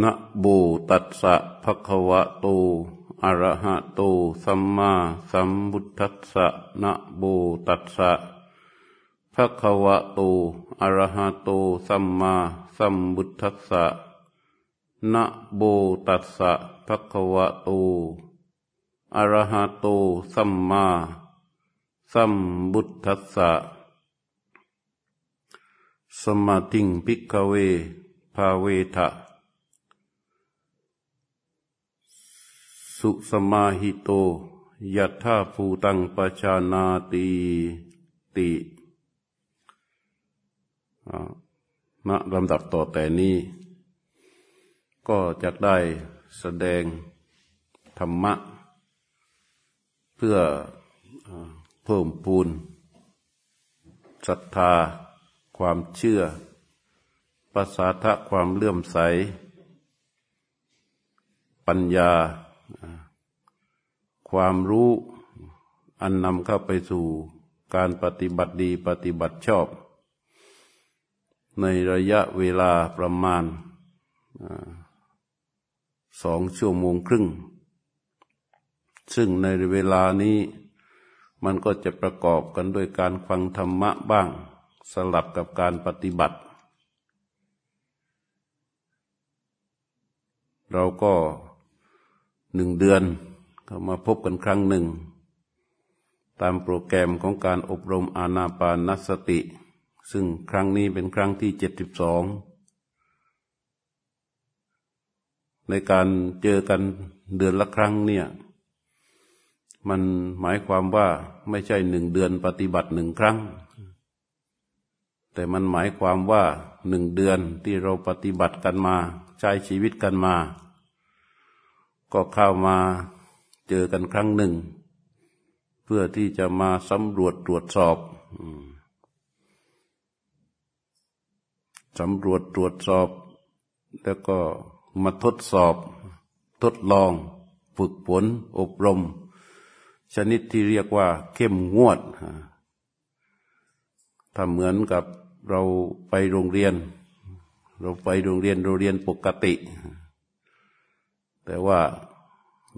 นะโบตัสสะภะคะวะโตอะระหะโตสัมมาสัมพุทธัสสะนะโบตัสสะภะคะวะโตอะระหะโตสัมมาสัมพุทธัสสะนะโบตัสสะภะคะวะโตอะระหะโตสัมมาสัมพุทธัสสะสมาธิงพิกเวภาเวทะ สุสมาหิโต ยัตถาภูตังปชานาติติณลำดับต่อแต่นี้ ก็จะได้แสดงธรรมะ เพื่อเพิ่มพูนศรัทธา ความเชื่อภาษาทะความเลื่อมใส ปัญญา ความรู้อันนำเข้าไปสู่การปฏิบัติดีปฏิบัติชอบ ในระยะเวลาประมาณสองชั่วโมงครึ่ง ซึ่งในเวลานี้มันก็จะประกอบกันด้วยการฟังธรรมะบ้าง สลับกับการปฏิบัติ เราก็หนึ่งเดือน้ามาพบกันครั้งหนึ่ง ตามโปรแกรมของการอบรมอาณาปานสติ ซึ่งครั้งนี้เป็นครั้งที่เจ็ดสิบสองในการเจอกันเดือนละครั้งเนี่ยมันหมายความว่าไม่ใช่หนึ่งเดือนปฏิบัติหนึ่งครั้ง แต่มันหมายความว่าหนึ่งเดือนที่เราปฏิบัติกันมา ใช้ชีวิตกันมา ก็เข้ามา เจอกันครั้งหนึ่ง เพื่อที่จะมาสำรวจตรวจสอบสำรวจตรวจสอบ แล้วก็มาทดสอบ ทดลองฝึกฝนอบรม ชนิดที่เรียกว่า เข้มงวดถ้าเหมือนกับเราไปโรงเรียน เราไปโรงเรียนโรงเรียนปกติ แต่ว่า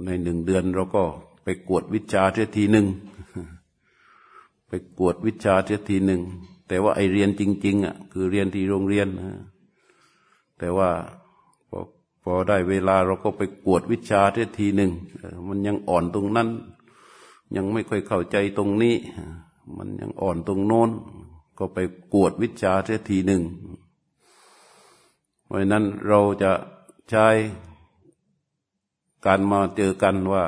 ในหนึ่งเดือนเราก็ไปกวดวิชาเทียทีหนึ่งไปกวดวิชาเทียทีหนึ่งแต่ว่าไอเรียนจริง ๆอะคือเรียนที่โรงเรียนแต่ว่าพอพอได้เวลาเราก็ไปกวดวิชาเทียทีหนึ่งมันยังอ่อนตรงนั้น ยังไม่ค่อยเข้าใจตรงนี้ มันยังอ่อนตรงโน้น ก็ไปกวดวิชาเทียทีหนึ่งเพราะนั้นเราจะใช้ การมาเจอกันว่า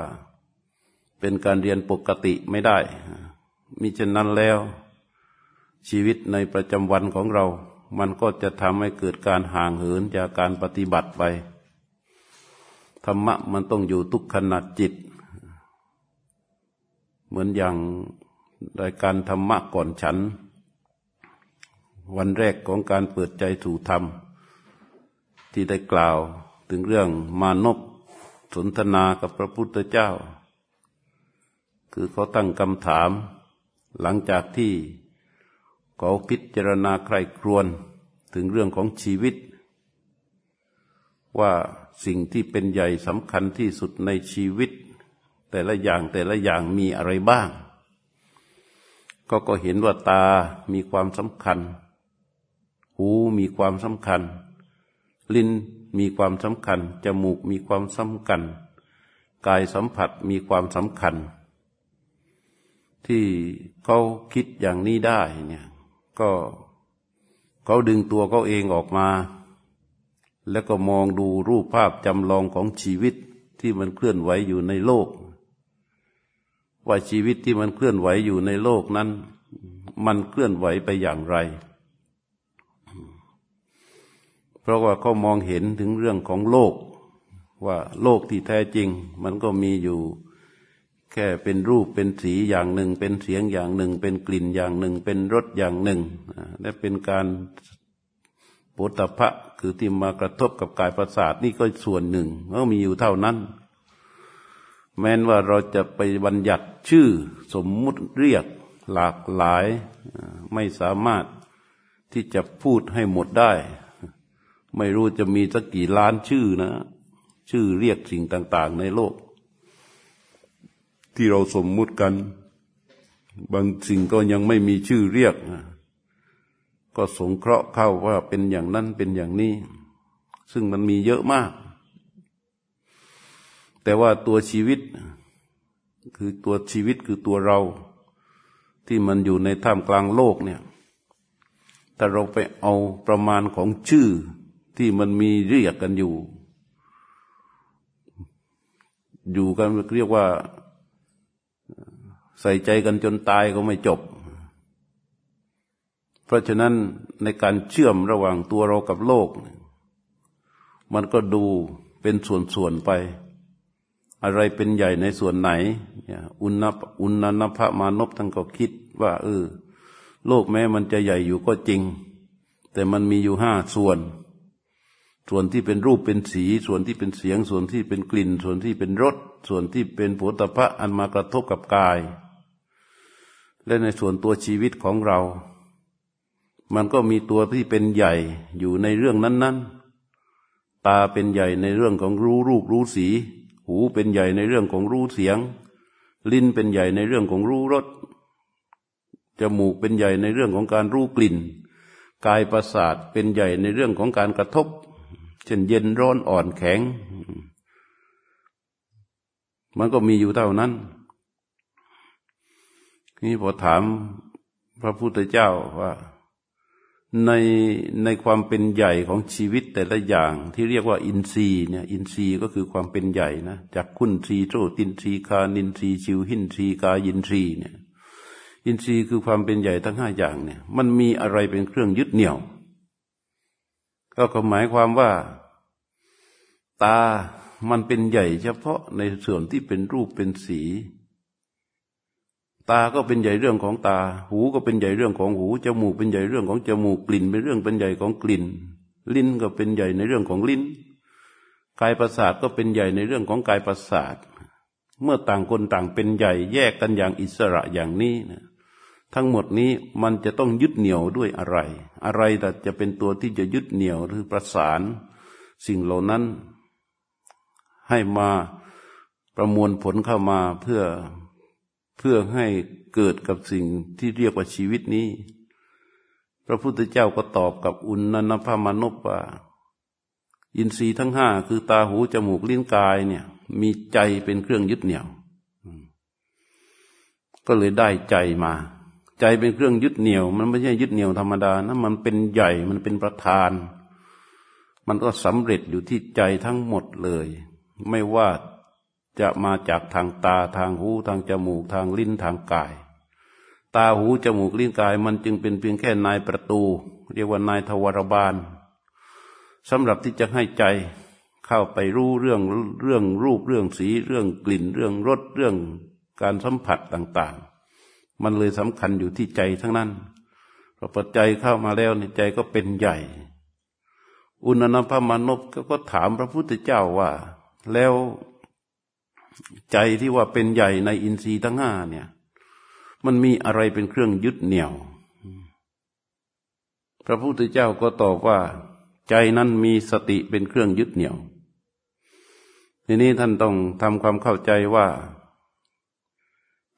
เป็นการเรียนปกติไม่ได้ มิฉะนั้นแล้ว ชีวิตในประจำวันของเรา มันก็จะทำให้เกิดการห่างเหินจากการปฏิบัติไป ธรรมะมันต้องอยู่ทุกขณะจิต เหมือนอย่างรายการธรรมะก่อนฉัน วันแรกของการเปิดใจถูธรรม ที่ได้กล่าวถึงเรื่องมานพ สนทนากับพระพุทธเจ้า คือเขาตั้งคำถาม หลังจากที่เขาพิจารณาใครครวนถึงเรื่องของชีวิต ว่าสิ่งที่เป็นใหญ่สำคัญที่สุดในชีวิต แต่ละอย่างแต่ละอย่างมีอะไรบ้าง ก็ก็เห็นว่าตามีความสำคัญ หูมีความสำคัญ ลิ้น มีความสำคัญ จมูกมีความสำคัญ กายสัมผัสมีความสำคัญ ที่เขาคิดอย่างนี้ได้เนี่ยก็เขาดึงตัวเขาเองออกมา แล้วก็มองดูรูปภาพจำลองของชีวิตที่มันเคลื่อนไหวอยู่ในโลก ว่าชีวิตที่มันเคลื่อนไหวอยู่ในโลกนั้น มันเคลื่อนไหวไปอย่างไร เพราะว่าเขามองเห็นถึงเรื่องของโลก ว่าโลกที่แท้จริง มันก็มีอยู่แค่เป็นรูปเป็นสีอย่างหนึ่ง เป็นเสียงอย่างหนึ่ง เป็นกลิ่นอย่างหนึ่ง เป็นรสอย่างหนึ่งและเป็นการปุตตะคือที่มากระทบกับกายประสาทนี่ก็ส่วนหนึ่งก็มีอยู่เท่านั้น แม้นว่าเราจะไปบัญญัติชื่อสมมุติเรียกหลากหลายไม่สามารถที่จะพูดให้หมดได้ ไม่รู้จะมีสักกี่ล้านชื่อนะ ชื่อเรียกสิ่งต่าง ๆ ในโลก ที่เราสมมุติกัน บางสิ่งก็ยังไม่มีชื่อเรียก ก็สงเคราะห์เข้าว่าเป็นอย่างนั้นเป็นอย่างนี้ ซึ่งมันมีเยอะมาก แต่ว่าตัวชีวิต คือตัวชีวิตคือตัวเรา ที่มันอยู่ในท่ามกลางโลกเนี่ยถ้าเราไปเอาประมาณของชื่อ ที่มันมีเรียกกันอยู่ อยู่กันเรียกว่า ใส่ใจกันจนตายก็ไม่จบ เพราะฉะนั้นในการเชื่อมระหว่างตัวเรากับโลก มันก็ดูเป็นส่วนๆไป อะไรเป็นใหญ่ในส่วนไหน อุณนอุณนภมานพทั้งก็คิดว่าเออโลกแม้มันจะใหญ่อยู่ก็จริง แต่มันมีอยู่ห้าส่วน ส่วนที่เป็นรูปเป็นสี ส่วนที่เป็นเสียง ส่วนที่เป็นกลิ่น ส่วนที่เป็นรส ส่วนที่เป็นผลตภะอันมากระทบกับกาย และในส่วนตัวชีวิตของเรา มันก็มีตัวที่เป็นใหญ่อยู่ในเรื่องนั้น ๆ ตาเป็นใหญ่ในเรื่องของรู้รูปรู้สี หูเป็นใหญ่ในเรื่องของรู้เสียง ลิ้นเป็นใหญ่ในเรื่องของรู้รส จมูกเป็นใหญ่ในเรื่องของการรู้กลิ่น กายประสาทเป็นใหญ่ในเรื่องของการกระทบ เช่นเย็นร้อนอ่อนแข็ง มันก็มีอยู่เท่านั้น นี่พอถามพระพุทธเจ้าว่าในในความเป็นใหญ่ของชีวิตแต่ละอย่างที่เรียกว่าอินทรีย์เนี่ย อินทรีย์ก็คือความเป็นใหญ่นะจากคุณทรีโตตินทรีคานินทรีชิวหินทรีกายินทรีเนี่ย อินทรีย์คือความเป็นใหญ่ทั้งห้าอย่างเนี่ย มันมีอะไรเป็นเครื่องยึดเหนี่ยว ก็หมายความว่า ตามันเป็นใหญ่เฉพาะในส่วนที่เป็นรูปเป็นสี ตาก็เป็นใหญ่เรื่องของตา หูก็เป็นใหญ่เรื่องของหู จมูกเป็นใหญ่เรื่องของจมูก กลิ่น เป็นเรื่องเป็นใหญ่ของกลิ่น ลิ้นก็เป็นใหญ่ในเรื่องของลิ้น กายประสาทก็เป็นใหญ่ในเรื่องของกายประสาท เมื่อต่างคนต่างเป็นใหญ่แยกกันอย่างอิสระอย่างนี้นะ ทั้งหมดนี้มันจะต้องยึดเหนี่ยวด้วยอะไร อะไรแต่จะเป็นตัวที่จะยึดเหนี่ยวหรือประสาน สิ่งเหล่านั้น ให้มาประมวลผลเข้ามาเพื่อเพื่อให้เกิดกับสิ่งที่เรียกว่าชีวิตนี้ พระพุทธเจ้าก็ตอบกับอุณนนภามานพว่า อินทรีย์ทั้งห้าคือตาหูจมูกลิ้นกายเนี่ย มีใจเป็นเครื่องยึดเหนี่ยว ก็เลยได้ใจมา ใจเป็นเครื่องยึดเหนี่ยว มันไม่ใช่ยึดเหนี่ยวธรรมดานะมันเป็นใหญ่มันเป็นประธาน มันก็สำเร็จอยู่ที่ใจทั้งหมดเลย ไม่ว่าจะมาจากทางตาทางหูทางจมูกทางลิ้นทางกาย ตาหูจมูกลิ้นกาย มันจึงเป็นเพียงแค่นายประตู เรียกว่านายทวารบาลสำหรับที่จะให้ใจเข้าไปรู้เรื่องเรื่องรูปเรื่องสีเรื่องกลิ่น เรื่องรสเรื่องการสัมผัสต่าง ๆ มันเลยสำคัญอยู่ที่ใจทั้งนั้นพอปัจจัยเข้ามาแล้วในใจก็เป็นใหญ่ อุณนภมานพก็ถามพระพุทธเจ้าว่า แล้วใจที่ว่าเป็นใหญ่ในอินทรีย์ทั้งห้าเนี่ย มันมีอะไรเป็นเครื่องยึดเหนี่ยว พระพุทธเจ้าก็ตอบว่า ใจนั้นมีสติเป็นเครื่องยึดเหนี่ยวทีนี้ท่านต้องทำความเข้าใจว่า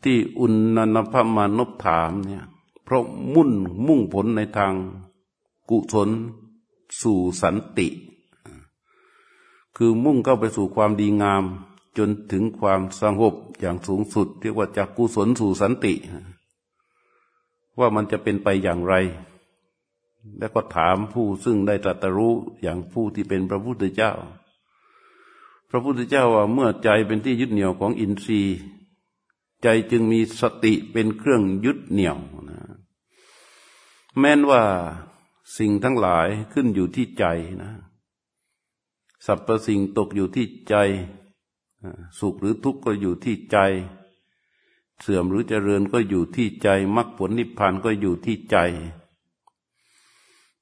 ที่อุณนนพมานพถามเนี่ยเพราะมุ่นมุ่งผลในทางกุศลสู่สันติ คือมุ่งเข้าไปสู่ความดีงาม จนถึงความสงบอย่างสูงสุด เรียกว่าจากกุศลสู่สันติ ว่ามันจะเป็นไปอย่างไร แล้วก็ถามผู้ซึ่งได้ตรัสรู้อย่างผู้ที่เป็นพระพุทธเจ้า พระพุทธเจ้าว่าเมื่อใจเป็นที่ยึดเหนี่ยวของอินทรีย์ ใจจึงมีสติเป็นเครื่องยึดเหนี่ยวนะแม้นว่าสิ่งทั้งหลายขึ้นอยู่ที่ใจนะสรรพสิ่งตกอยู่ที่ใจ สุขหรือทุกข์ก็อยู่ที่ใจ เสื่อมหรือเจริญก็อยู่ที่ใจมรรคผลนิพพานก็อยู่ที่ใจ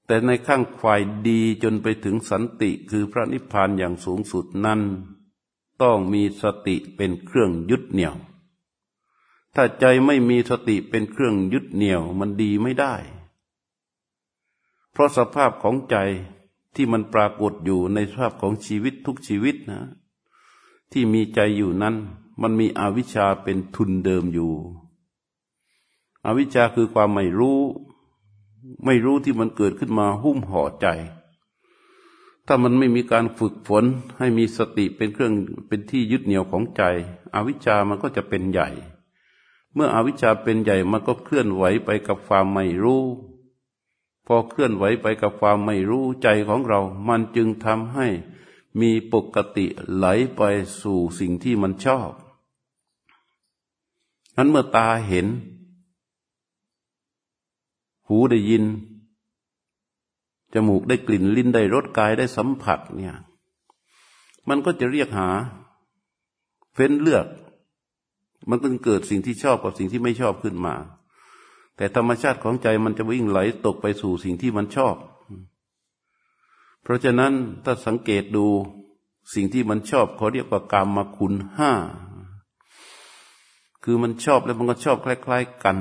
แต่ในข้างฝ่ายดีจนไปถึงสันติคือพระนิพพานอย่างสูงสุดนั้น ต้องมีสติเป็นเครื่องยึดเหนี่ยว ถ้าใจไม่มีสติเป็นเครื่องยึดเหนี่ยวมันดีไม่ได้ เพราะสภาพของใจที่มันปรากฏอยู่ในสภาพของชีวิตทุกชีวิตนะ ที่มีใจอยู่นั้น มันมีอวิชชาเป็นทุนเดิมอยู่ อวิชชาคือความไม่รู้ ไม่รู้ที่มันเกิดขึ้นมาหุ้มห่อใจ ถ้ามันไม่มีการฝึกฝนให้มีสติเป็นเครื่องเป็นที่ยึดเหนี่ยวของใจ อวิชชามันก็จะเป็นใหญ่ เมื่ออวิชชาเป็นใหญ่มันก็เคลื่อนไหวไปกับความไม่รู้ พอเคลื่อนไหวไปกับความไม่รู้ใจของเรา มันจึงทำให้มีปกติไหลไปสู่สิ่งที่มันชอบนั้นเมื่อตาเห็น หูได้ยิน จมูกได้กลิ่นลิ้นได้รสกายได้สัมผัสเนี่ย มันก็จะเรียกหา เฟ้นเลือก มันก็เกิดสิ่งที่ชอบกับสิ่งที่ไม่ชอบขึ้นมา แต่ธรรมชาติของใจมันจะวิ่งไหลตกไปสู่สิ่งที่มันชอบ เพราะฉะนั้นถ้าสังเกตดูสิ่งที่มันชอบเขาเรียกว่ากรรมมาคุณห้าคือมันชอบแล้วมันก็ชอบคล้าย ๆกัน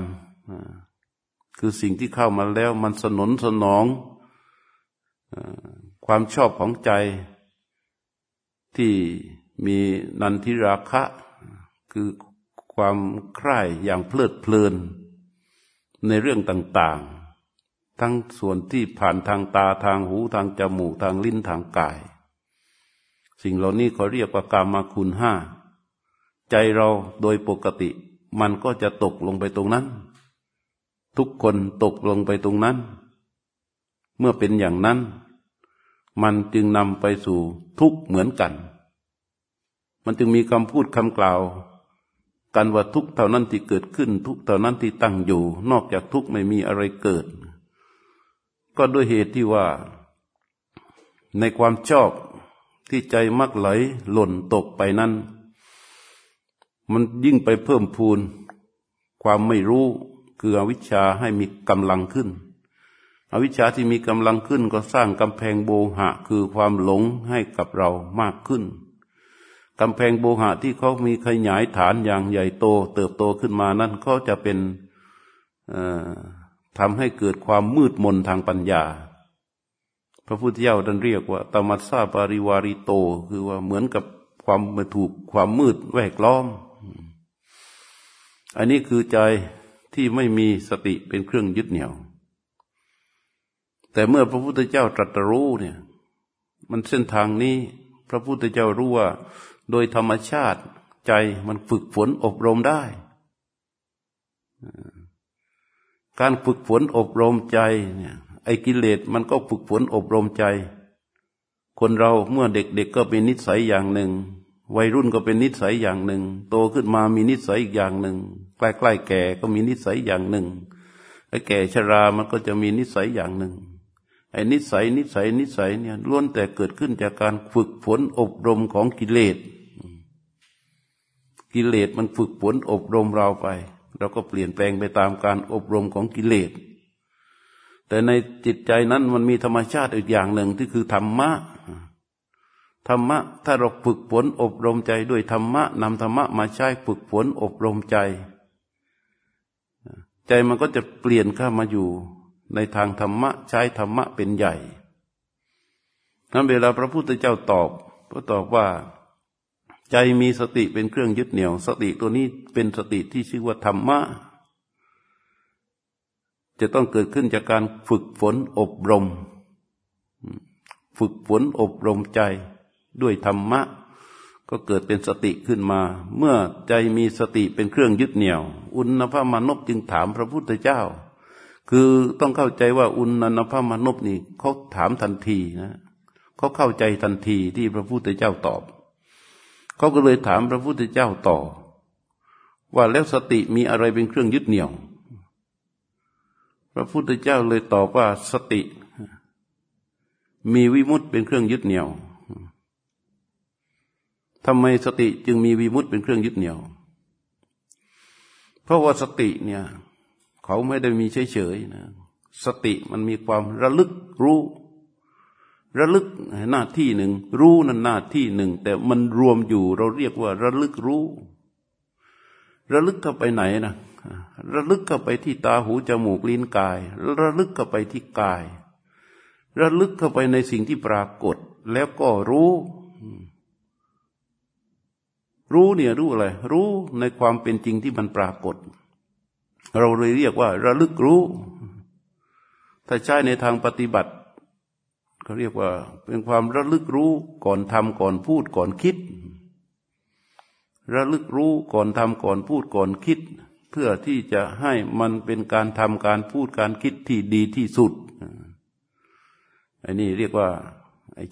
คือสิ่งที่เข้ามาแล้วมันสนนสนองความชอบของใจที่มีนันทิราคะ คือ ความใคร่อย่างเพลิดเพลิน ในเรื่องต่างๆ ทั้งส่วนที่ผ่านทางตาทางหูทางจมูกทางลิ้นทางกาย สิ่งเหล่านี้เขาเรียกว่ากามาคุณห้า ใจเราโดยปกติ มันก็จะตกลงไปตรงนั้น ทุกคนตกลงไปตรงนั้น เมื่อเป็นอย่างนั้น มันจึงนำไปสู่ทุกเหมือนกัน มันจึงมีคำพูดคำกล่าว กันว่าทุกเท่านั้นที่เกิดขึ้น ทุกเท่านั้นที่ตั้งอยู่ นอกจากทุกไม่มีอะไรเกิด ก็ด้วยเหตุที่ว่า ในความชอบที่ใจมักไหลหล่นตกไปนั้น มันยิ่งไปเพิ่มพูน ความไม่รู้คืออวิชชาให้มีกำลังขึ้น อวิชชาที่มีกำลังขึ้นก็สร้างกำแพงโบหะ คือความหลงให้กับเรามากขึ้น กำแพงโบหะที่เขามีขยายฐานอย่างใหญ่โต เติบโตขึ้นมานั้นเขาจะเป็นทำให้เกิดความมืดมนทางปัญญา พระพุทธเจ้าท่านเรียกว่าตมัสสาปาริวาริโต คือว่าเหมือนกับความมาถูกความมืดแวกล้อม อันนี้คือใจที่ไม่มีสติเป็นเครื่องยึดเหนี่ยว แต่เมื่อพระพุทธเจ้าตรัสรู้เนี่ย มันเส้นทางนี้ พระพุทธเจ้ารู้ว่า โดยธรรมชาติใจมันฝึกฝนอบรมได้ การฝึกฝนอบรมใจเนี่ยไอ้กิเลสมันก็ฝึกฝนอบรมใจ คนเราเมื่อเด็กๆกก็เป็นนิสัยอย่างหนึ่ง วัยรุ่นก็เป็นนิสัยอย่างหนึ่ง โตขึ้นมามีนิสัยอีกอย่างหนึ่ง ใกล้ๆแก่ก็มีนิสัยอย่างหนึ่งไอ้แก่ชรามันก็จะมีนิสัยอย่างหนึ่งไอ้นิสัยนิสัยนิสัยเนี่ยล้วนแต่เกิดขึ้นจากการฝึกฝนอบรมของกิเลส กิเลสมันฝึกฝนอบรมเราไป เราก็เปลี่ยนแปลงไปตามการอบรมของกิเลส แต่ในจิตใจนั้นมันมีธรรมชาติอีกอย่างหนึ่งที่คือธรรมะธรรมะถ้าเราฝึกฝนอบรมใจด้วยธรรมะนำธรรมะมาใช้ฝึกฝนอบรมใจ ใจมันก็จะเปลี่ยนเข้ามาอยู่ในทางธรรมะใช้ธรรมะเป็นใหญ่นั้นเวลาพระพุทธเจ้าตอบก็ตอบว่า ใจมีสติเป็นเครื่องยึดเหนี่ยว สติตัวนี้เป็นสติที่ชื่อว่าธรรมะ จะต้องเกิดขึ้นจากการฝึกฝนอบรม ฝึกฝนอบรมใจด้วยธรรมะ ก็เกิดเป็นสติขึ้นมา เมื่อใจมีสติเป็นเครื่องยึดเหนี่ยว อุณภามานพจึงถามพระพุทธเจ้า คือต้องเข้าใจว่าอุณนภามานพนี่เขาถามทันทีนะเขาเข้าใจทันทีที่พระพุทธเจ้าตอบ เขาก็เลยถามพระพุทธเจ้าต่อ ว่าแล้วสติมีอะไรเป็นเครื่องยึดเหนี่ยว พระพุทธเจ้าเลยตอบว่าสติ มีวิมุตเป็นเครื่องยึดเหนี่ยวทำไมสติจึงมีวิมุตเป็นเครื่องยึดเหนี่ยว เพราะว่าสติเนี่ย เขาไม่ได้มีเฉยๆนะสติมันมีความระลึกรู้ ระลึกหน้าที่หนึ่ง รู้นั่นหน้าที่หนึ่ง แต่มันรวมอยู่เราเรียกว่า ระลึกรู้ ระลึกเข้าไปไหนนะระลึกเข้าไปที่ตาหูจมูกลิ้นกาย ระลึกเข้าไปที่กาย ระลึกเข้าไปในสิ่งที่ปรากฏ แล้วก็รู้ รู้เนี่ยรู้อะไร รู้ในความเป็นจริงที่มันปรากฏ เราเลยเรียกว่า ระลึกรู้ ถ้าใช้ในทางปฏิบัติ เขาเรียกว่า เป็นความระลึกรู้ก่อนทำก่อนพูดก่อนคิด ระลึกรู้ก่อนทำก่อนพูดก่อนคิด เพื่อที่จะให้มันเป็นการทำการพูดการคิดที่ดีที่สุดอันนี้เรียกว่า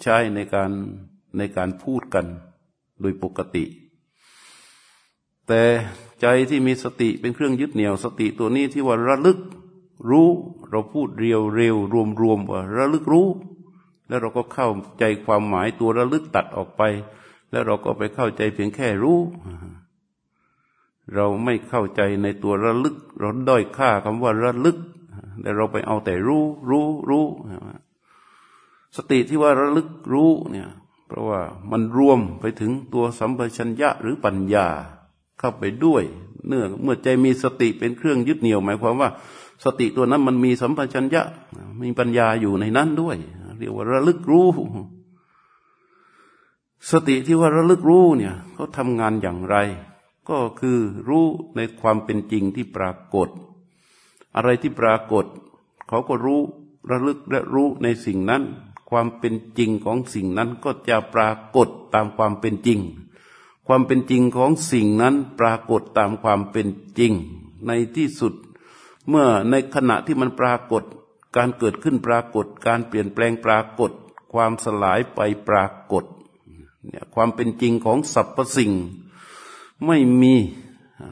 ใช้ในการในการพูดกันโดยปกติ แต่ใจที่มีสติเป็นเครื่องยึดเหนี่ยว สติตัวนี้ที่ว่าระลึกรู้ เราพูดเรียวเร็วรวมรวมว่าระลึกรู้ แล้วเราก็เข้าใจความหมายตัวระลึกตัดออกไป แล้วเราก็ไปเข้าใจเพียงแค่รู้ เราไม่เข้าใจในตัวระลึก เราด้อยค่าคำว่าระลึก แต่เราไปเอาแต่รู้ รู้รู้สติที่ว่าระลึกรู้เนี่ย เพราะว่ามันรวมไปถึงตัวสัมปชัญญะหรือปัญญาเข้าไปด้วย เนื่อเมื่อใจมีสติเป็นเครื่องยึดเหนี่ยว หมายความว่า สติตัวนั้นมันมีสัมปชัญญะมีปัญญาอยู่ในนั้นด้วย เรียกว่าระลึกรู้ สติที่ว่าระลึกรู้เนี่ยเขาทำงานอย่างไร ก็คือรู้ในความเป็นจริงที่ปรากฏ อะไรที่ปรากฏ เขาก็รู้ระลึกและรู้ในสิ่งนั้น ความเป็นจริงของสิ่งนั้นก็จะปรากฏตามความเป็นจริง ความเป็นจริงของสิ่งนั้นปรากฏตามความเป็นจริง ในที่สุดเมื่อในขณะที่มันปรากฏ การเกิดขึ้นปรากฏ การเปลี่ยนแปลงปรากฏ ความสลายไปปรากฏเนี่ยความเป็นจริงของสรรพสิ่ง ไม่มี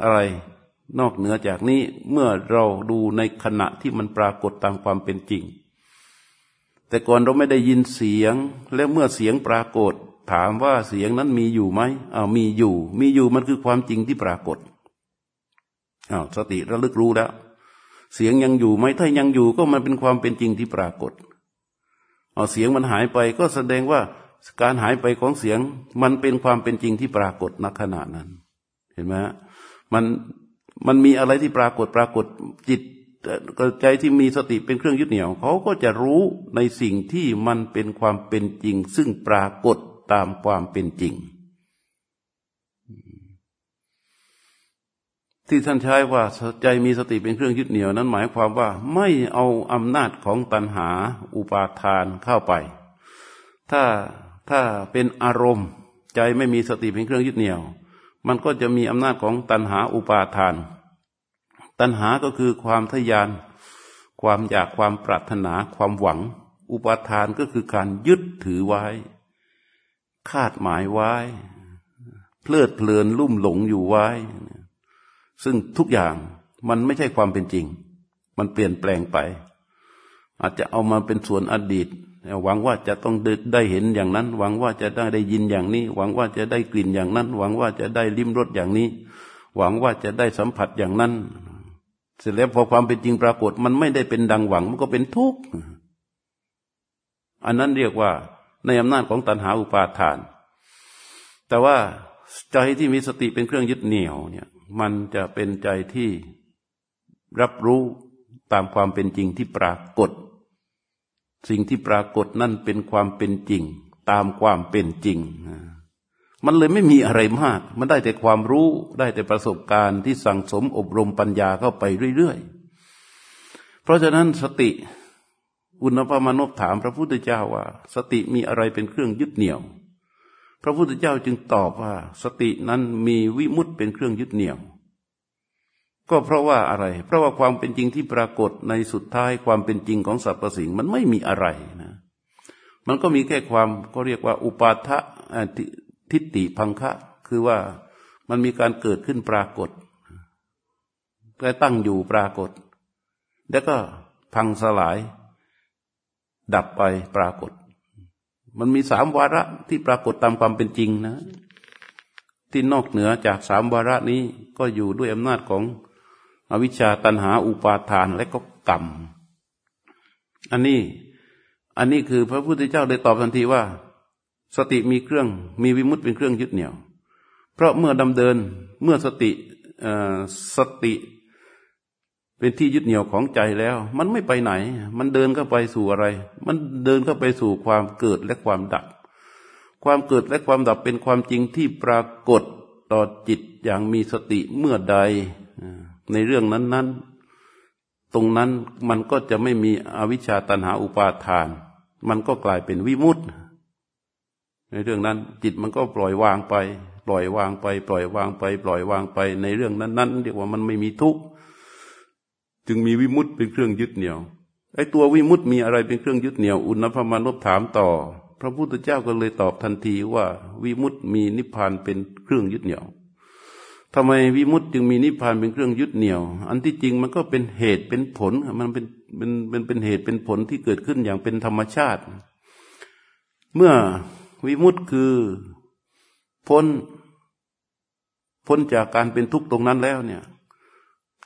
อะไรนอกเหนือจากนี้เมื่อเราดูในขณะที่มันปรากฏตามความเป็นจริง แต่ก่อนเราไม่ได้ยินเสียง แล้วเมื่อเสียงปรากฏ ถามว่าเสียงนั้นมีอยู่ไหมอ้าวมีอยู่ มีอยู่มันคือความจริงที่ปรากฏอ้าวสติระลึกรู้แล้ว เสียงยังอยู่ไหมถ้ายังอยู่ก็มันเป็นความเป็นจริงที่ปรากฏ เอาเสียงมันหายไปก็แสดงว่าการหายไปของเสียงมันเป็นความเป็นจริงที่ปรากฏณขณะนั้น เห็นไหมมันมันมีอะไรที่ปรากฏปรากฏจิตใจที่มีสติเป็นเครื่องยึดเหนี่ยวเขาก็จะรู้ในสิ่งที่มันเป็นความเป็นจริง ซึ่งปรากฏตามความเป็นจริง ที่ท่านใช้ว่าใจมีสติเป็นเครื่องยึดเหนี่ยวนั้นหมายความว่าไม่เอาอำนาจของตัณหาอุปาทานเข้าไป ถ้าถ้าเป็นอารมณ์ ใจไม่มีสติเป็นเครื่องยึดเหนี่ยว มันก็จะมีอำนาจของตัณหาอุปาทาน ตัณหาก็คือความทยาน ความอยากความปรารถนาความหวัง อุปาทานก็คือการยึดถือไว้ คาดหมายไว้ เพลิดเพลินลุ่มหลงอยู่ไว้ ซึ่งทุกอย่างมันไม่ใช่ความเป็นจริง มันเปลี่ยนแปลงไป อาจจะเอามาเป็นส่วนอดีตหวังว่าจะต้องได้เห็นอย่างนั้น หวังว่าจะได้ได้ยินอย่างนี้ หวังว่าจะได้กลิ่นอย่างนั้น หวังว่าจะได้ลิ้มรสอย่างนี้ หวังว่าจะได้สัมผัสอย่างนั้น เสร็จแล้วพอความเป็นจริงปรากฏ มันไม่ได้เป็นดังหวังมันก็เป็นทุกข์อันนั้นเรียกว่าในอำนาจของตัณหาอุปาทาน แต่ว่าใจที่มีสติเป็นเครื่องยึดเหนี่ยวเนี่ย มันจะเป็นใจที่รับรู้ตามความเป็นจริงที่ปรากฏ สิ่งที่ปรากฏนั่นเป็นความเป็นจริง ตามความเป็นจริง มันเลยไม่มีอะไรมาก มันได้แต่ความรู้ได้แต่ประสบการณ์ที่สั่งสมอบรมปัญญาเข้าไปเรื่อยๆ เพราะฉะนั้นสติอุณปมานพถามพระพุทธเจ้าว่า สติมีอะไรเป็นเครื่องยึดเหนี่ยว พระพุทธเจ้าจึงตอบว่า สตินั้นมีวิมุตเป็นเครื่องยึดเหนี่ยว ก็เพราะว่าอะไร เพราะว่าความเป็นจริงที่ปรากฏในสุดท้ายความเป็นจริงของสรรพสิ่งมันไม่มีอะไรนะ มันก็มีแค่ความก็เรียกว่า อุปาทะทิฏฐิพังคะ คือว่ามันมีการเกิดขึ้นปรากฏและตั้งอยู่ปรากฏ แล้วก็พังสลาย ดับไปปรากฏ มันมีสามวาระที่ปรากฏตามความเป็นจริงนะ ที่นอกเหนือจากสามวาระนี้ก็อยู่ด้วยอำนาจของอวิชชาตันหาอุปาทานและก็กรรม อันนี้ อันนี้คือพระพุทธเจ้าได้ตอบทันทีว่า สติมีเครื่อง มีวิมุตเป็นเครื่องยึดเหนี่ยว เพราะเมื่อดำเดินเมื่อสติสติ เป็นที่ยึดเหนี่ยวของใจแล้ว มันไม่ไปไหน มันเดินเข้าไปสู่อะไร มันเดินเข้าไปสู่ความเกิดและความดับ ความเกิดและความดับเป็นความจริงที่ปรากฏต่อจิตอย่างมีสติเมื่อใด ในเรื่องนั้น ๆ ตรงนั้นมันก็จะไม่มีอวิชชาตันหาอุปาทาน มันก็กลายเป็นวิมุตติในเรื่องนั้น จิตมันก็ปล่อยวางไป ปล่อยวางไป ปล่อยวางไป ปล่อยวางไปในเรื่องนั้น ๆ เรียกว่ามันไม่มีทุกข์ จึงมีวิมุตติเป็นเครื่องยึดเหนี่ยวไอ้ตัววิมุตติมีอะไรเป็นเครื่องยึดเหนี่ยว อุณพมานพถามต่อ พระพุทธเจ้าก็เลยตอบทันทีว่า วิมุตติมีนิพพานเป็นเครื่องยึดเหนี่ยวทำไมวิมุตติจึงมีนิพพานเป็นเครื่องยึดเหนี่ยว อันที่จริงมันก็เป็นเหตุเป็นผลมันเป็นเป็นเป็นเป็นเหตุเป็นผลที่เกิดขึ้นอย่างเป็นธรรมชาติ เมื่อวิมุตต์คือพ้นพ้นจากการเป็นทุกข์ตรงนั้นแล้วเนี่ย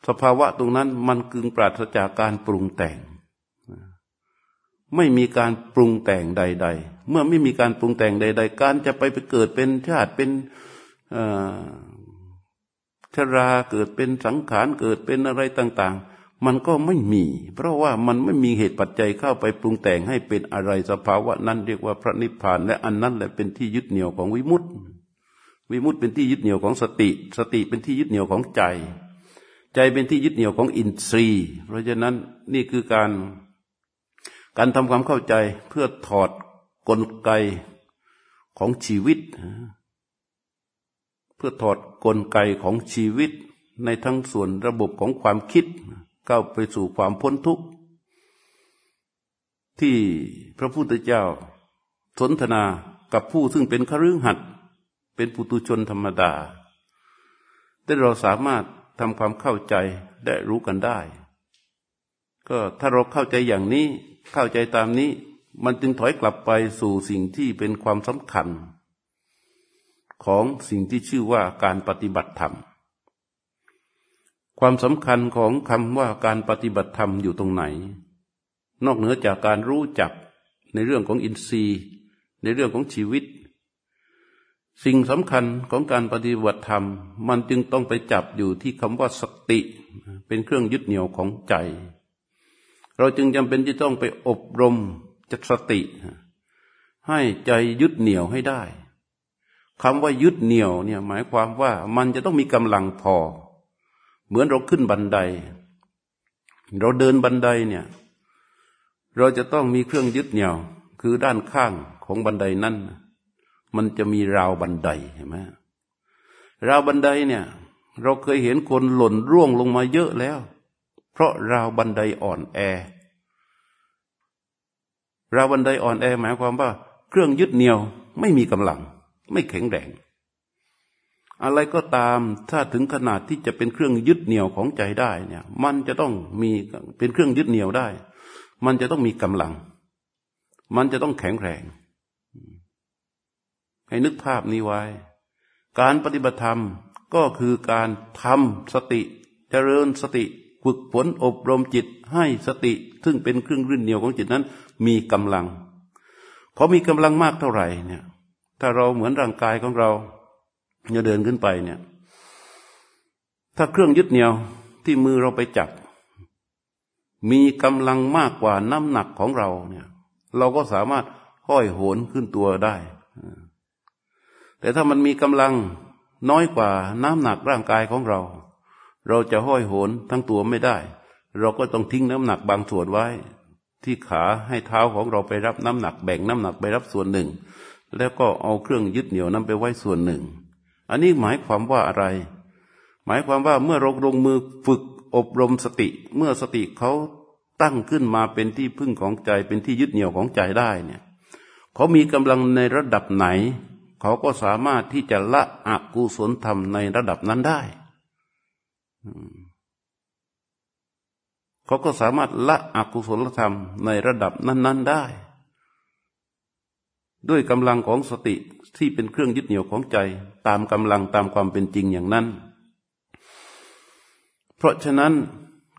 สภาวะตรงนั้นมันกึงปราศจากการปรุงแต่ง ไม่มีการปรุงแต่งใด ๆ เมื่อไม่มีการปรุงแต่งใด ๆ การจะไปไปเกิดเป็นชาติเป็นชราเกิดเป็นสังขารเกิดเป็นอะไรต่าง ๆ มันก็ไม่มี เพราะว่ามันไม่มีเหตุปัจจัยเข้าไปปรุงแต่งให้เป็นอะไรสภาวะนั้นเรียกว่าพระนิพพาน และอันนั้นแหละเป็นที่ยึดเหนี่ยวของวิมุตติวิมุตติเป็นที่ยึดเหนี่ยวของสติ สติเป็นที่ยึดเหนี่ยวของใจ ใจเป็นที่ยึดเหนี่ยวของอินทรีย์ เพราะฉะนั้นนี่คือการการทำความเข้าใจเพื่อถอดกลไกของชีวิต เพื่อถอดกลไกของชีวิต ในทั้งส่วนระบบของความคิดก้าไปสู่ความพ้นทุกข์ ที่พระพุทธเจ้าสนทนากับผู้ซึ่งเป็นคฤหัสถ์เป็นปุตุชนธรรมดา แต่เราสามารถ ทำความเข้าใจได้รู้กันได้ ก็ถ้าเราเข้าใจอย่างนี้เข้าใจตามนี้ มันจึงถอยกลับไปสู่สิ่งที่เป็นความสำคัญ ของสิ่งที่ชื่อว่าการปฏิบัติธรรม ความสำคัญของคำว่าการปฏิบัติธรรมอยู่ตรงไหน นอกเหนือจากการรู้จักในเรื่องของอินทรีย์ ในเรื่องของชีวิต สิ่งสำคัญของการปฏิบัติธรรม มันจึงต้องไปจับอยู่ที่คำว่าสติ เป็นเครื่องยึดเหนี่ยวของใจ เราจึงจำเป็นที่ต้องไปอบรมจัตสติ ให้ใจยึดเหนี่ยวให้ได้คำว่ายึดเหนี่ยวเนี่ยหมายความว่ามันจะต้องมีกำลังพอ เหมือนเราขึ้นบันได เราเดินบันไดเนี่ย เราจะต้องมีเครื่องยึดเหนี่ยว คือด้านข้างของบันไดนั้น มันจะมีราวบันไดเห็นไหมราวบันไดเนี่ย เราเคยเห็นคนหล่นร่วงลงมาเยอะแล้ว เพราะราวบันไดอ่อนแอ ราวบันไดอ่อนแอหมายความว่า เครื่องยึดเหนี่ยวไม่มีกำลัง ไม่แข็งแรงอะไรก็ตามถ้าถึงขนาดที่จะเป็นเครื่องยึดเหนี่ยวของใจได้เนี่ย มันจะต้องมีเป็นเครื่องยึดเหนี่ยวได้ มันจะต้องมีกำลัง มันจะต้องแข็งแรง ให้นึกภาพนี้ไว้ การปฏิบัติธรรมก็คือการทำสติเจริญสติฝึกฝนอบรมจิตให้สติ ซึ่งเป็นเครื่องรื่นเหนียวของจิตนั้น มีกำลังพอมีกำลังมากเท่าไหร่เนี่ย ถ้าเราเหมือนร่างกายของเราจะเดินขึ้นไปเนี่ย ถ้าเครื่องยึดเหนี่ยวที่มือเราไปจับ มีกำลังมากกว่าน้ำหนักของเราเนี่ย เราก็สามารถห้อยโหนขึ้นตัวได้ แต่ถ้ามันมีกำลังน้อยกว่าน้ำหนักร่างกายของเรา เราจะห้อยโหนทั้งตัวไม่ได้ เราก็ต้องทิ้งน้ำหนักบางส่วนไว้ ที่ขาให้เท้าของเราไปรับน้ำหนักแบ่งน้ำหนักไปรับส่วนหนึ่ง แล้วก็เอาเครื่องยึดเหนี่ยวนั้นไปไว้ส่วนหนึ่ง อันนี้หมายความว่าอะไร หมายความว่าเมื่อเราลงมือฝึกอบรมสติ เมื่อสติเขาตั้งขึ้นมาเป็นที่พึ่งของใจเป็นที่ยึดเหนี่ยวของใจได้เนี่ยเขามีกำลังในระดับไหน เขาก็สามารถที่จะละอกุศลธรรมในระดับนั้นได้เขาก็สามารถละอกุศลธรรมในระดับนั้น ๆได้ ด้วยกำลังของสติที่เป็นเครื่องยึดเหนี่ยวของใจ ตามกำลังตามความเป็นจริงอย่างนั้น เพราะฉะนั้น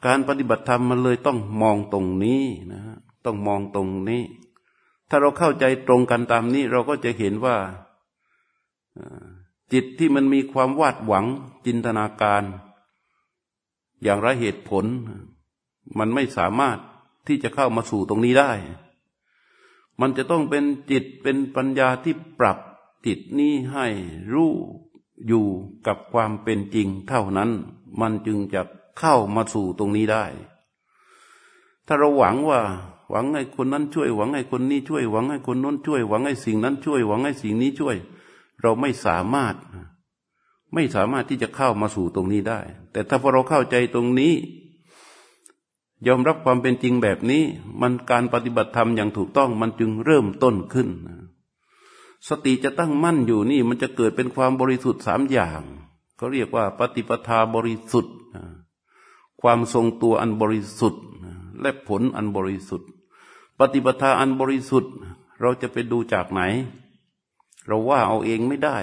การปฏิบัติธรรมมันเลยต้องมองตรงนี้นะต้องมองตรงนี้ ถ้าเราเข้าใจตรงกันตามนี้ เราก็จะเห็นว่า จิตที่มันมีความวาดหวังจินตนาการ อย่างไรเหตุผล มันไม่สามารถที่จะเข้ามาสู่ตรงนี้ได้ มันจะต้องเป็นจิตเป็นปัญญาที่ปรับจิตนี้ให้รู้อยู่กับความเป็นจริงเท่านั้น มันจึงจะเข้ามาสู่ตรงนี้ได้ ถ้าเราหวังว่า หวังให้คนนั้นช่วยหวังให้คนนี้ช่วยหวังให้คนนั้นช่วยหวังให้สิ่งนั้นช่วยหวังให้สิ่งนี้ช่วย เราไม่สามารถ ไม่สามารถที่จะเข้ามาสู่ตรงนี้ได้ แต่ถ้าพอเราเข้าใจตรงนี้ ยอมรับความเป็นจริงแบบนี้ มันการปฏิบัติธรรมอย่างถูกต้องมันจึงเริ่มต้นขึ้น สติจะตั้งมั่นอยู่นี่ มันจะเกิดเป็นความบริสุทธิ์สามอย่างเขาเรียกว่า ปฏิปทาบริสุทธิ์ความทรงตัวอันบริสุทธิ์และผลอันบริสุทธิ์ ปฏิปทาอันบริสุทธิ์ เราจะไปดูจากไหน เราว่าเอาเองไม่ได้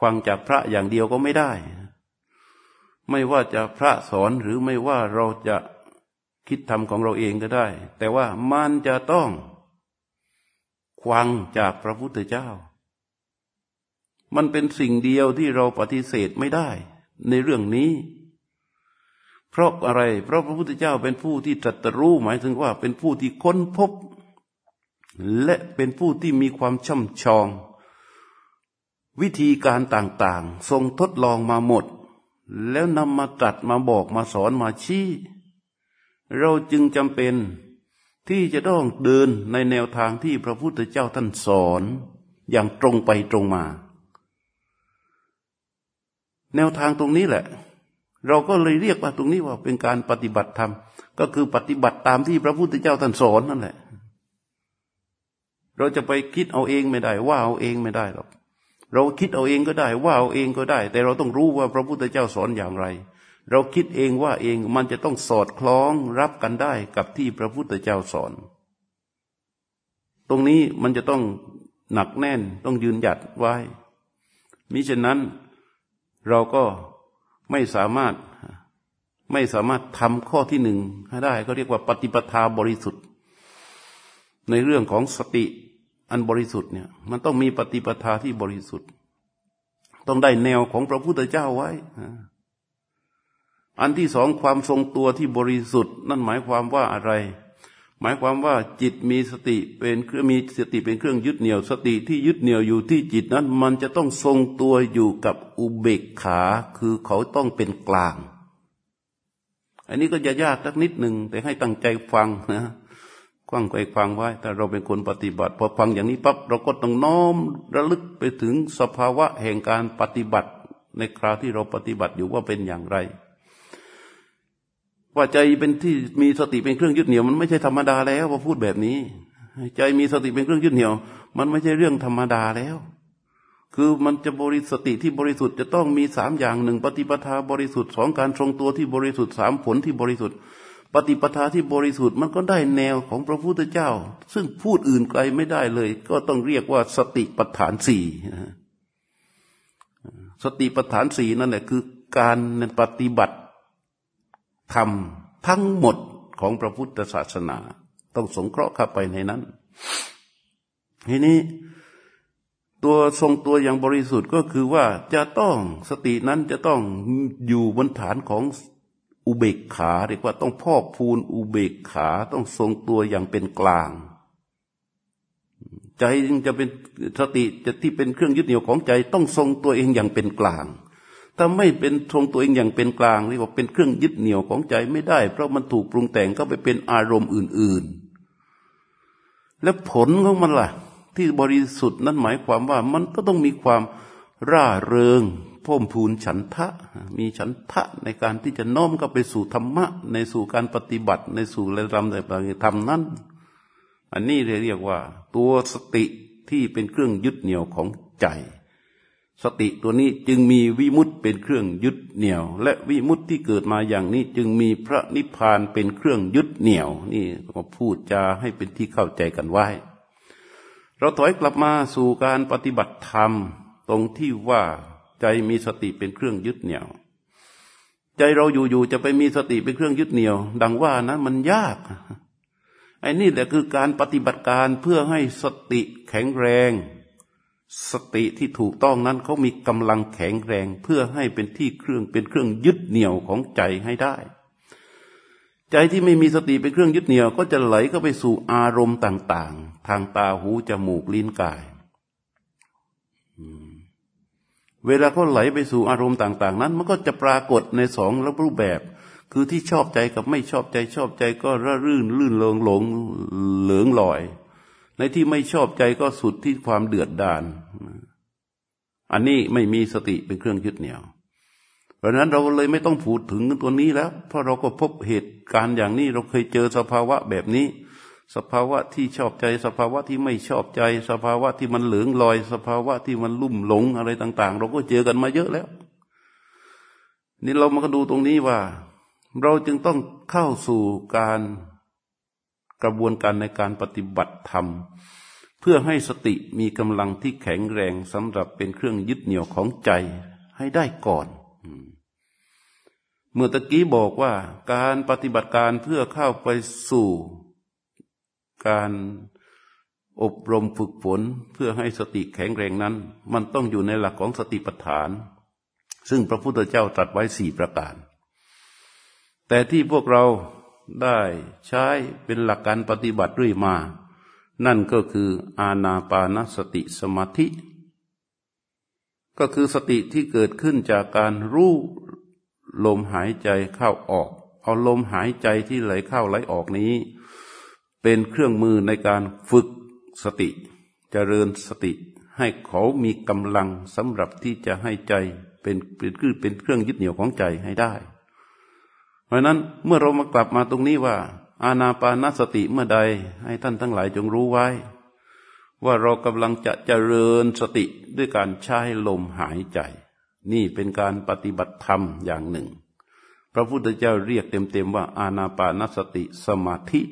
ฟังจากพระอย่างเดียวก็ไม่ได้ ไม่ว่าจะพระสอนหรือไม่ว่าเราจะคิดทำของเราเองก็ได้ แต่ว่ามันจะต้องฟังจากพระพุทธเจ้า มันเป็นสิ่งเดียวที่เราปฏิเสธไม่ได้ ในเรื่องนี้ เพราะอะไร เพราะพระพุทธเจ้าเป็นผู้ที่ตรัสรู้หมายถึงว่าเป็นผู้ที่ค้นพบ และเป็นผู้ที่มีความช่ำชอง วิธีการต่างๆ ทรงทดลองมาหมด แล้วนำมาตรัสมาบอกมาสอนมาชี้ เราจึงจำเป็นที่จะต้องเดินในแนวทางที่พระพุทธเจ้าท่านสอนอย่างตรงไปตรงมา แนวทางตรงนี้แหละ เราก็เลยเรียกว่าตรงนี้ว่าเป็นการปฏิบัติธรรม ก็คือปฏิบัติตามที่พระพุทธเจ้าท่านสอนนั่นแหละ เราจะไปคิดเอาเองไม่ได้ ว่าเอาเองไม่ได้หรอกเราคิดเอาเองก็ได้ ว่าเอาเองก็ได้ แต่เราต้องรู้ว่าพระพุทธเจ้าสอนอย่างไร เราคิดเองว่าเองมันจะต้องสอดคล้องรับกันได้กับที่พระพุทธเจ้าสอน ตรงนี้มันจะต้องหนักแน่นต้องยืนหยัดไว้ มิฉะนั้นเราก็ไม่สามารถไม่สามารถทำข้อที่หนึ่งให้ได้ ก็เรียกว่าปฏิปทาบริสุทธิ์ ในเรื่องของสติ อันบริสุทธิ์เนี่ย มันต้องมีปฏิปทาที่บริสุทธิ์ ต้องได้แนวของพระพุทธเจ้าไว้อันที่สองความทรงตัวที่บริสุทธิ์ นั่นหมายความว่าอะไร หมายความว่าจิตมีสติเป็นเครื่องมีสติเป็นเครื่องยึดเหนี่ยว สติที่ยึดเหนี่ยวอยู่ที่จิตนั้น มันจะต้องทรงตัวอยู่กับอุเบกขา คือเขาต้องเป็นกลาง อันนี้ก็จะยากสักนิดหนึ่งแต่ให้ตั้งใจฟังนะ ว้างไปฟังไว้แต่เราเป็นคนปฏิบัติ พอฟังอย่างนี้ปั๊บเราก็ต้องน้อมระลึกไปถึงสภาวะแห่งการปฏิบัติ ในคราวที่เราปฏิบัติอยู่ว่าเป็นอย่างไร ว่าใจเป็นที่มีสติเป็นเครื่องยึดเหนี่ยวมันไม่ใช่ธรรมดาแล้วพอพูดแบบนี้ ใจมีสติเป็นเครื่องยึดเหนี่ยว มันไม่ใช่เรื่องธรรมดาแล้วคือมันจะบริสติที่บริสุทธิ์จะต้องมีสามอย่างหนึ่งปฏิปทาบริสุทธิ์สองการทรงตัวที่บริสุทธิ์สามผลที่บริสุทธิ์ ปฏิปทาที่บริสุทธิ์มันก็ได้แนวของพระพุทธเจ้า ซึ่งพูดอื่นไกลไม่ได้เลย ก็ต้องเรียกว่าสติปัฏฐานสี่สติปัฏฐานสี่นั่นแหละคือการปฏิบัติธรรมทั้งหมดของพระพุทธศาสนา ต้องสงเคราะห์เข้าไปในนั้น ทีนี้ตัวทรงตัวอย่างบริสุทธิ์ก็คือว่าจะต้องสตินั้นจะต้องอยู่บนฐานของ อุเบกขาเรียกว่าต้องพอกพูนอุเบกขาต้องทรงตัวอย่างเป็นกลาง ใจจึงจะเป็นสติจะที่เป็นเครื่องยึดเหนี่ยวของใจ ต้องทรงตัวเองอย่างเป็นกลาง ถ้าไม่เป็นทรงตัวเองอย่างเป็นกลางเรียกว่าเป็นเครื่องยึดเหนี่ยวของใจไม่ได้ เพราะมันถูกปรุงแต่งเข้าไปเป็นอารมณ์อื่น ๆ และผลของมันล่ะ ที่บริสุทธิ์นั้นหมายความว่ามันก็ต้องมีความร่าเริง พ่มพูนฉันทะ มีฉันทะในการที่จะน้อมเข้าไปสู่ธรรมะ ในสู่การปฏิบัติ ในสู่เรื่องในการทำนั้น อันนี้เรียกว่า ตัวสติที่เป็นเครื่องยึดเหนี่ยวของใจ สติตัวนี้จึงมีวิมุตเป็นเครื่องยึดเหนี่ยว และวิมุตที่เกิดมาอย่างนี้จึงมีพระนิพพานเป็นเครื่องยึดเหนี่ยว นี่ก็พูดจาให้เป็นที่เข้าใจกันไว้ เราถอยกลับมาสู่การปฏิบัติธรรมตรงที่ว่า ใจมีสติเป็นเครื่องยึดเหนี่ยว ใจเราอยู่ๆจะไปมีสติเป็นเครื่องยึดเหนี่ยว ดังว่านะมันยากไอ้นี่แหละคือการปฏิบัติการเพื่อให้สติแข็งแรง สติที่ถูกต้องนั้นเขามีกำลังแข็งแรง เพื่อให้เป็นที่เครื่องเป็นเครื่องยึดเหนี่ยวของใจให้ได้ ใจที่ไม่มีสติเป็นเครื่องยึดเหนี่ยว ก็จะไหลเข้าไปสู่อารมณ์ต่าง ๆ ทางตาหูจมูกลิ้นกาย เวลาเขาไหลไปสู่อารมณ์ต่าง ๆ นั้น มันก็จะปรากฏในสองรูปแบบ คือที่ชอบใจกับไม่ชอบใจชอบใจก็ระรื่นลื่นเลงหลงเหลืองลอย ในที่ไม่ชอบใจก็สุดที่ความเดือดดาลอันนี้ไม่มีสติเป็นเครื่องยึดเหนี่ยว เพราะนั้นเราเลยไม่ต้องพูดถึงตัวนี้แล้ว เพราะเราก็พบเหตุการณ์อย่างนี้เราเคยเจอสภาวะแบบนี้ สภาวะที่ชอบใจ สภาวะที่ไม่ชอบใจ สภาวะที่มันเหลืองลอย สภาวะที่มันลุ่มหลงอะไรต่าง ๆ เราก็เจอกันมาเยอะแล้ว นี่เรามาดูตรงนี้ว่า เราจึงต้องเข้าสู่การกระบวนการในการปฏิบัติธรรม เพื่อให้สติมีกำลังที่แข็งแรงสำหรับเป็นเครื่องยึดเหนี่ยวของใจให้ได้ก่อนเมื่อตะกี้บอกว่าการปฏิบัติการเพื่อเข้าไปสู่ การอบรมฝึกฝนเพื่อให้สติแข็งแรงนั้น มันต้องอยู่ในหลักของสติปัฏฐาน ซึ่งพระพุทธเจ้าตรัสไว้สี่ประการ แต่ที่พวกเราได้ใช้เป็นหลักการปฏิบัติเรื่อยมา นั่นก็คืออาณาปานสติสมาธิ ก็คือสติที่เกิดขึ้นจากการรู้ลมหายใจเข้าออก เอาลมหายใจที่ไหลเข้าไหลออกนี้ เป็นเครื่องมือในการฝึกสติจเจริญสติ ให้เขามีกำลังสำหรับที่จะให้ใจเป็นเป็นเป็นเครื่องยึดเหนี่ยวของใจให้ได้ เพราะนั้นเมื่อเรามากลับมาตรงนี้ว่า อาณาปานสติเมื่อใดให้ท่านทั้งหลายจงรู้ไว้ ว่าเรากำลังจะเจริญสติด้วยการใช้ลมหายใจ นี่เป็นการปฏิบัติธรรมอย่างหนึ่ง พระพุทธเจ้าเรียกเต็มๆว่าอาณาปานสติสมาธิ